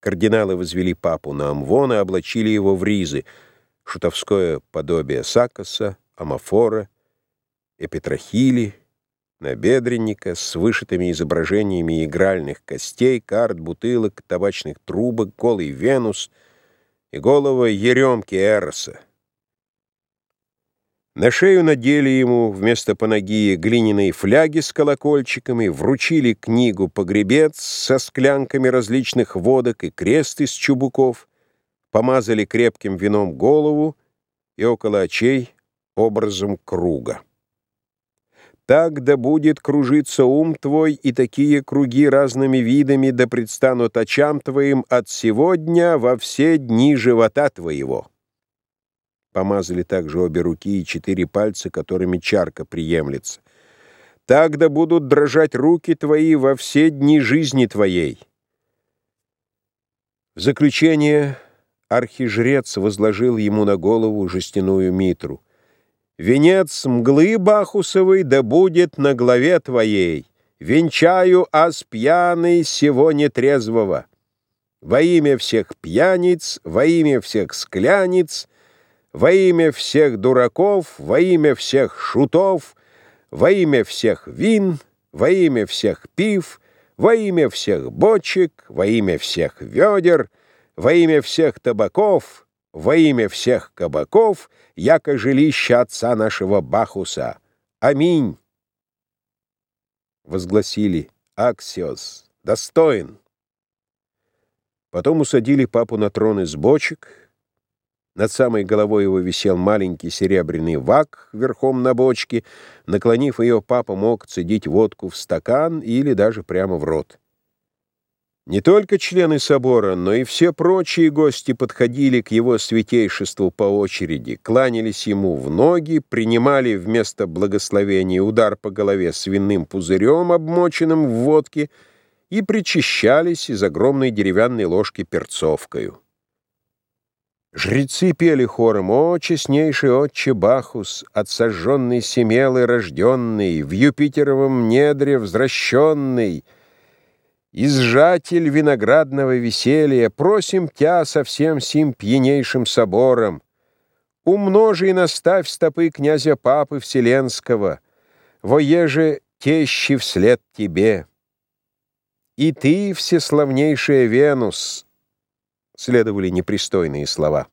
Кардиналы возвели папу на Амвон и облачили его в ризы, шутовское подобие Сакоса, Амафора, Эпитрахили, набедренника с вышитыми изображениями игральных костей, карт, бутылок, табачных трубок, голый Венус и голого Еремки Эроса. На шею надели ему вместо панагии глиняные фляги с колокольчиками, вручили книгу «Погребец» со склянками различных водок и крест из чубуков, помазали крепким вином голову и около очей образом круга. Так да будет кружиться ум твой, и такие круги разными видами да предстанут очам твоим от сегодня во все дни живота твоего. Помазали также обе руки и четыре пальца, которыми чарка приемлется. Тогда будут дрожать руки твои во все дни жизни твоей. В заключение архижрец возложил ему на голову жестяную митру. «Венец мглы Бахусовой да будет на главе твоей. Венчаю ас пьяный сего нетрезвого. Во имя всех пьяниц, во имя всех скляниц — во имя всех дураков, во имя всех шутов, во имя всех вин, во имя всех пив, во имя всех бочек, во имя всех ведер, во имя всех табаков, во имя всех кабаков, яко жилище отца нашего Бахуса. Аминь. Возгласили Аксиос, достоин. Потом усадили папу на трон из бочек, над самой головой его висел маленький серебряный вак верхом на бочке. Наклонив ее, папа мог цедить водку в стакан или даже прямо в рот. Не только члены собора, но и все прочие гости подходили к его святейшеству по очереди, кланялись ему в ноги, принимали вместо благословения удар по голове свиным пузырем, обмоченным в водке, и причащались из огромной деревянной ложки перцовкою. Жрецы пели хором «О, честнейший отче Бахус, от сожженной Семелы рожденный, в Юпитеровом недре возвращенный, изжатель виноградного веселья, просим Тя со всем сим пьянейшим собором, умножи и наставь стопы князя Папы Вселенского, воеже тещи вслед тебе. И ты, всеславнейшая Венус, следовали непристойные слова.